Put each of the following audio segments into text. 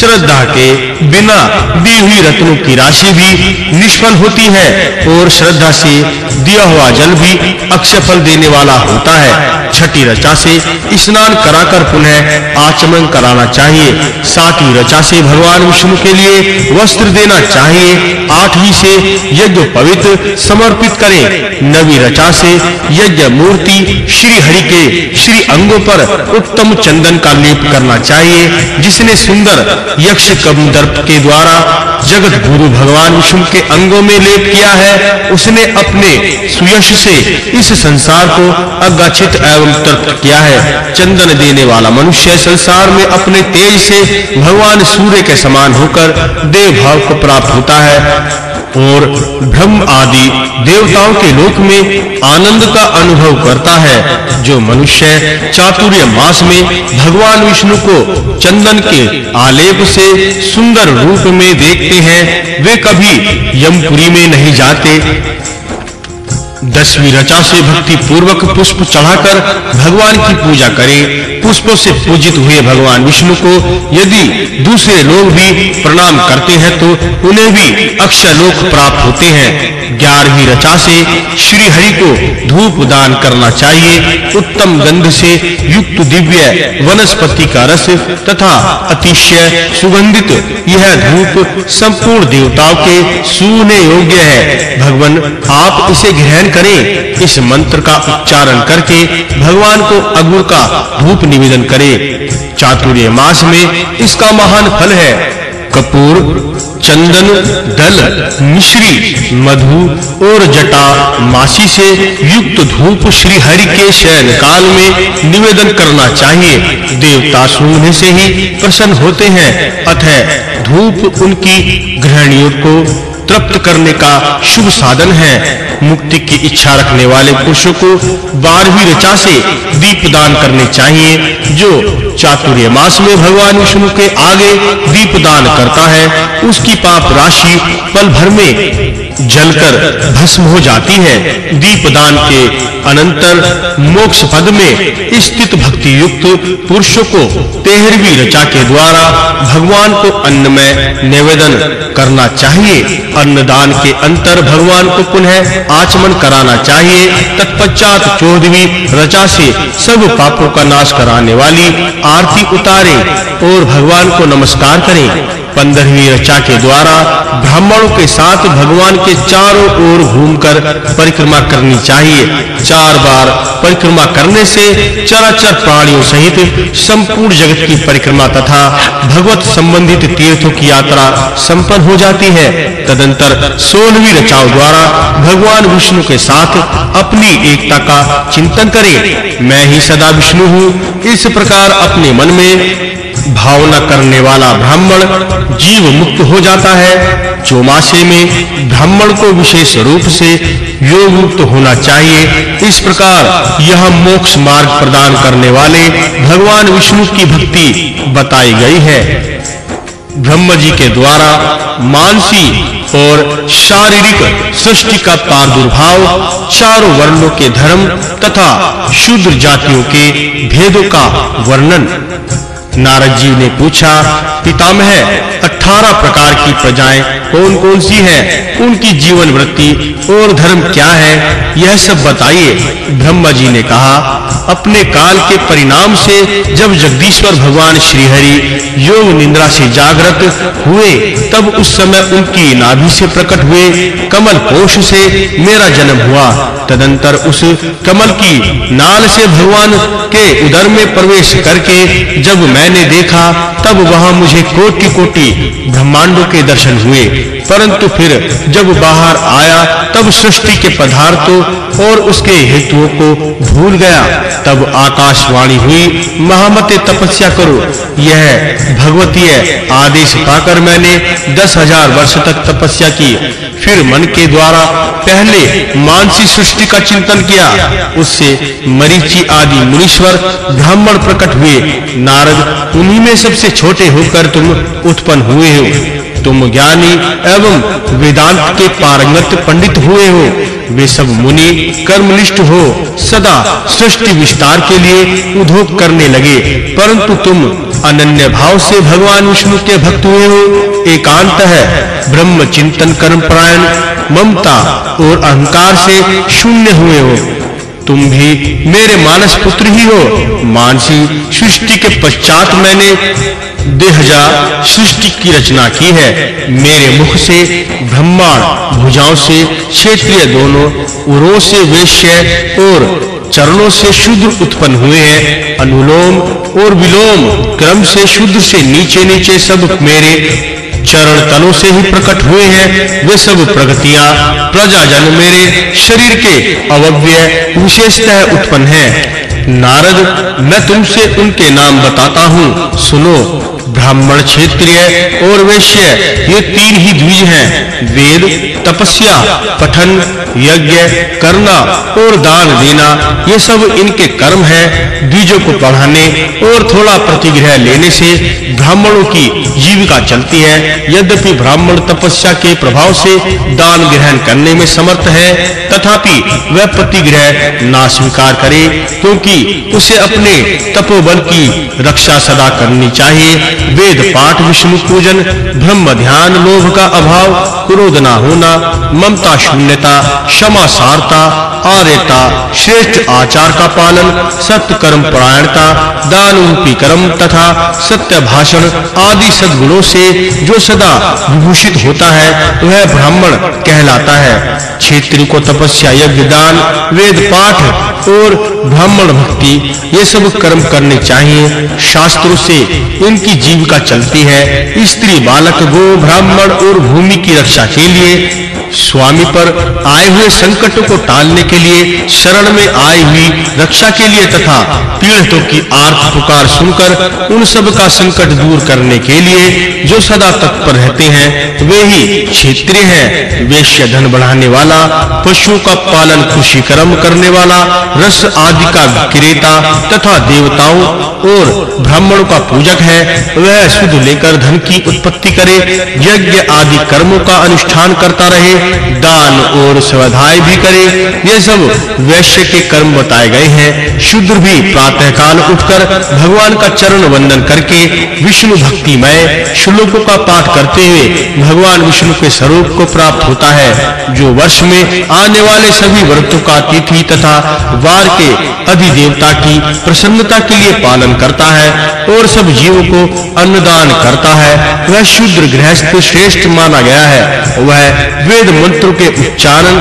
श्रद्धा के बिना दी हुई रत्नों की राशि भी निष्फल होती है और श्रद्धा से दिया हुआ जल भी अक्षय फल देने वाला होता है। छठी रचा से स्नान कराकर पुनः आचमन कराना चाहिए। सातवीं रचा से भगवान विष्णु के लिए वस्त्र देना चाहिए। आठवीं से यज्ञ पवित्र समर्पित करें। नवी रचा से यज्ञ मूर्ति श्री हरि के श्री अंगों पर उत्तम चंदन का लेप करना चाहिए, जिसने सुंदर यक्ष के द्वारा जगत गुरु भगवान विष्णु के अंगों में लेप किया है, उसने अपने सुयश से इस संसार को अगछित एवं तृप्त किया है। चंदन देने वाला मनुष्य संसार में अपने तेज से भगवान सूर्य के समान होकर देव भाव को प्राप्त होता है। और ब्रह्म आदि देवताओं के लोक में आनंद का अनुभव करता है, जो मनुष्य चातुर्य मास में भगवान विष्णु को चंदन के आलेप से सुंदर रूप में देखते हैं। वे कभी यमपुरी में नहीं जाते। दसवीं रचा से भक्ति पूर्वक पुष्प चढ़ाकर भगवान की पूजा करें। पुष्पों से पूजित हुए भगवान विष्णु को यदि दूसरे लोग भी प्रणाम करते हैं तो उन्हें भी अक्षय लोक प्राप्त होते हैं। ग्यारहवीं रचा से श्री हरि को धूप दान करना चाहिए। उत्तम गंध से युक्त दिव्य वनस्पति का रस तथा अतिशय सुगंधित यह धूप संपूर्ण देवताओं के सूने योग्य है। भगवान, आप इसे ग्रहण करें। इस मंत्र का उच्चारण करके भगवान को अगुर का धूप निवेदन करें। चातुर्य मास में इसका महान फल है। कपूर, चंदन, दल, मिश्री, मधु और जटा मासी से युक्त धूप श्री हरि के शयन काल में निवेदन करना चाहिए। देवता सूंघने से ही प्रसन्न होते हैं। अतः धूप उनकी ग्रहणियों को तृप्त करने का शुभ साधन है। मुक्ति की इच्छा रखने वाले पुरुषों को बारहवीं रचा से दीप दान करने चाहिए, जो चातुर्य मास में भगवान विष्णु के आगे दीप दान करता है, उसकी पाप राशि पल भर में जलकर भस्म हो जाती है। दीप दान के अनंतर मोक्ष पद में स्थित भक्ति युक्त पुरुषों को तेहरवी रचा के द्वारा भगवान को अन्न में निवेदन करना चाहिए। अन्नदान के अंतर भगवान को पुनः आचमन कराना चाहिए। तत्पश्चात चौदहवीं रचा से सब पापों का नाश कराने वाली आरती उतारें और भगवान को नमस्कार करें। पंद्रहवीं रचा के द्वारा ब्राह्मणों के साथ भगवान के चारों ओर घूमकर परिक्रमा करनी चाहिए। चार बार परिक्रमा करने से चराचर प्राणियों सहित संपूर्ण जगत की परिक्रमा तथा भगवत संबंधित तीर्थों की यात्रा संपन्न हो जाती है। तदंतर सोलहवीं रचाओं द्वारा भगवान विष्णु के साथ अपनी एकता का चिंतन करें। मैं ही सदा विष्णु हूँ। इस प्रकार अपने मन में भावना करने वाला ब्राह्मण जीव मुक्त हो जाता है। चौमासे में ब्राह्मण को विशेष रूप से योग मुक्त होना चाहिए। इस प्रकार यह मोक्ष मार्ग प्रदान करने वाले भगवान विष्णु की भक्ति बताई गई है। ब्रह्म जी के द्वारा मानसी और शारीरिक सृष्टि का प्रादुर्भाव, चारों वर्णों के धर्म तथा शूद्र जातियों के भेदों का वर्णन नारद जी ने पूछा, पितामह 18 प्रकार की प्रजाएँ कौन-कौन सी हैं? उनकी जीवन वृत्ति और धर्म क्या है? यह सब बताइए। ब्रह्मा जी ने कहा, अपने काल के परिणाम से जब जगदीश्वर भगवान श्री हरि योग निंद्रा से जागृत हुए, तब उस समय उनकी नाभि से प्रकट हुए कमल कोश से मेरा जन्म हुआ। तदंतर उस कमल की नाल से भगवान के उदर में प्रवेश करके जब मैंने देखा तब वहाँ मुझे कोटि-कोटि ब्रह्मांडों के दर्शन हुए। परंतु फिर जब बाहर आया, तब सृष्टि के पदार्थों और उसके हेतुओं को भूल गया। तब आकाशवाणी हुई, महामते तपस्या करो। यह भगवतीय आदेश पाकर मैंने दस हज़ार वर्ष तक तपस्या की। फिर मन के द्वारा पहले मानसी सृष्टि का चिंतन किया। उससे मरीचि आदि मुनीश्वर ब्राह्मण प्रकट हुए। नारद, उन्हीं में सबसे छोटे होकर तुम उत्पन्न हुए हो। तुम ज्ञानी एवं वेदांत के पारंगत पंडित हुए हो। वे सब मुनि कर्मनिष्ठ हो। सदा सृष्टि विस्तार के लिए उद्योग करने लगे। परंतु तुम अनन्य भाव से भगवान विष्णु के भक्त हुए हो। एकांत है। ब्रह्म चिंतन कर्म परायण, ममता और अहंकार से शून्य हुए हो। तुम भी मेरे मानस पुत्र ही हो। मानसी सृष्टि के पश्चात मैंने देहजा सृष्टि की रचना की है। मेरे मुख से ब्रह्मांड, भुजाओं से क्षेत्रीय दोनों, उरों से वैश्य और चरणों से शुद्ध उत्पन्न हुए हैं। अनुलोम और विलोम, क्रम से शुद्ध से नीचे नीचे सब मेरे चरण तलों से ही प्रकट हुए हैं। वे सब प्रगतियाँ प्रजाजन मेरे शरीर के अवव्य विशेषतः उत्पन्न हैं। नारद मैं तुमसे उनके नाम बताता हूँ। सुनो ब्राह्मण क्षेत्रीय और वैश्य, ये तीन ही द्विज हैं। वेद, तपस्या, पठन, यज्ञ, करना और दान देना, ये सब इनके कर्म हैं द्विजों को पढ़ाने और थोड़ा प्रतिग्रह लेने से ब्राह्मणों की जीविका चलती है। यद्यपि ब्राह्मण तपस्या के प्रभाव से दान ग्रहण करने में समर्थ है, तथापि वह प्रतिग्रह ना स्वीकार करे, क्योंकि उसे अपने तपोबल की रक्षा सदा करनी चाहिए। वेद पाठ विष्णु पूजन, ब्रह्म ध्यान, लोभ का अभाव क्रोध ना होना, ममता शून्यता, क्षमा सारता, आर्यता, श्रेष्ठ आचार का पालन सत्य कर्म परायणता, दान रूपी कर्म तथा सत्य भाषण आदि सद्गुणों से जो सदा विभूषित होता है, वह ब्राह्मण कहलाता है। क्षेत्रीय को तपस्या, यज्ञ, दान, वेद पाठ और ब्राह्मण भक्ति, ये सब कर्म करने चाहिए। शास्त्रों से इनकी जीविका चलती है। स्त्री बालक गो ब्राह्मण और भूमि की रक्षा के लिए स्वामी पर आए हुए संकटों को टालने के लिए, शरण में आई हुई रक्षा के लिए तथा पीड़ितों की आर्त पुकार सुनकर उन सब का संकट दूर करने के लिए जो सदा तत्पर रहते हैं, वे ही क्षेत्रीय हैं। वेश्य धन बढ़ाने वाला, पशुओं का पालन खुशी कर्म करने वाला, रस आदि का विक्रेता तथा देवताओं और ब्राह्मणों का पूजक है, वह शुद्ध लेकर धन की उत्पत्ति करे, यज्ञ आदि कर्मों का अनुष्ठान करता रहे दान और स्वाध्याय भी करे। ये सब वैश्य के कर्म बताए गए हैं। शूद्र भी प्रातः काल उठकर भगवान का चरण वंदन करके विष्णु भक्तिमय श्लोकों का पाठ करते हुए भगवान विष्णु के स्वरूप को प्राप्त होता है, जो वर्ष में आने वाले सभी व्रतों का तिथि तथा वार के अधिदेवता की प्रसन्नता के लिए पालन करता है और सब जीवों को अन्नदान करता है। वह शूद्र गृहस्थ श्रेष्ठ माना गया है। वह वेद मंत्रों के उच्चारण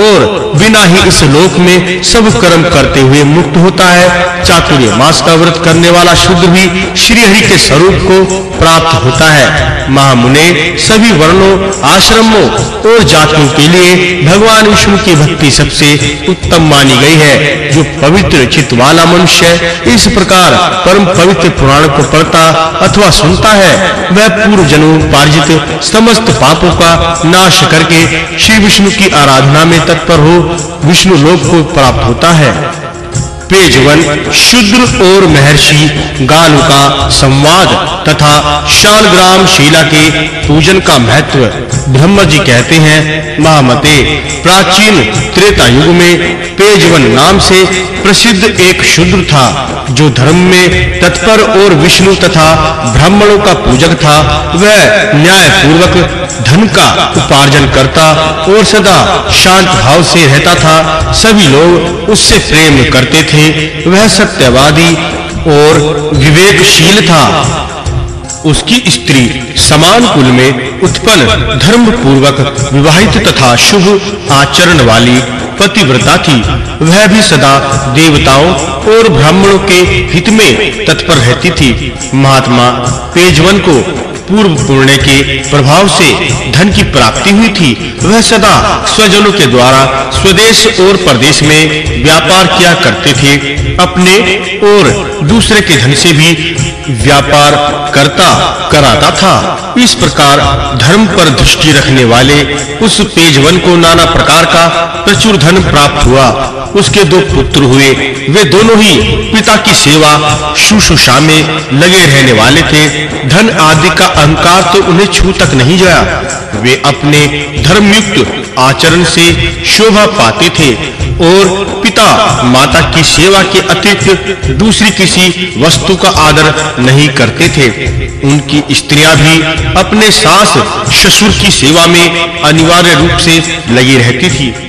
और बिना ही इस लोक में सब कर्म करते हुए मुक्त होता है, चातुर्य मास का व्रत करने वाला शूद्र भी श्री हरि के स्वरूप को प्राप्त होता है। महामुने सभी वर्णों, आश्रमों और जातियों के लिए भगवान विष्णु की भक्ति सबसे उत्तम मानी गई है, जो पवित्र चित्त वाला मनुष्य इस प्रकार परम पवित्र पुराण को पढ़ता अथवा सुनता है, वह पूर्व जन्म पार्जित समस्त पापों का नाश करके श्री विष्णु की आराधना में तत्पर हो, विष्णु लोक को प्राप्त होता है। पेज वन शुद्र और महर्षि, गाल का संवाद तथा शालग्राम शिला के पूजन का महत्व। ब्रह्म जी कहते हैं महामते प्राचीन त्रेता युग में पेजवन नाम से प्रसिद्ध एक शूद्र था, जो धर्म में तत्पर और विष्णु तथा ब्राह्मणों का पूजक था। वह न्याय पूर्वक धन का उपार्जन करता और सदा शांत भाव से रहता था। सभी लोग उससे प्रेम करते थे। वह सत्यवादी और विवेकशील था। उसकी स्त्री समान कुल में उत्पन्न धर्म पूर्वक विवाहित तथा शुभ आचरण वाली पतिव्रता थी वह भी सदा देवताओं और ब्राह्मणों के हित में तत्पर रहती थी। महात्मा पेजवन को पूर्व पुण्य के प्रभाव से धन की प्राप्ति हुई थी। वह सदा स्वजनों के द्वारा स्वदेश और प्रदेश में व्यापार किया करते थे। अपने और दूसरे के धन से भी व्यापार करता, कराता था। इस प्रकार धर्म पर दृष्टि रखने वाले उस पेजवन को नाना प्रकार का प्रचुर धन प्राप्त हुआ। उसके दो पुत्र हुए। वे दोनों ही पिता की सेवा शुश्रूषा में लगे रहने वाले थे। धन आदि का अहंकार तो उन्हें छू तक नहीं गया। वे अपने धर्मयुक्त आचरण से शोभा पाते थे और पिता माता की सेवा के अतिरिक्त दूसरी किसी वस्तु का आदर नहीं करते थे। उनकी स्त्रियाँ भी अपने सास ससुर की सेवा में अनिवार्य रूप से लगी रहती थी।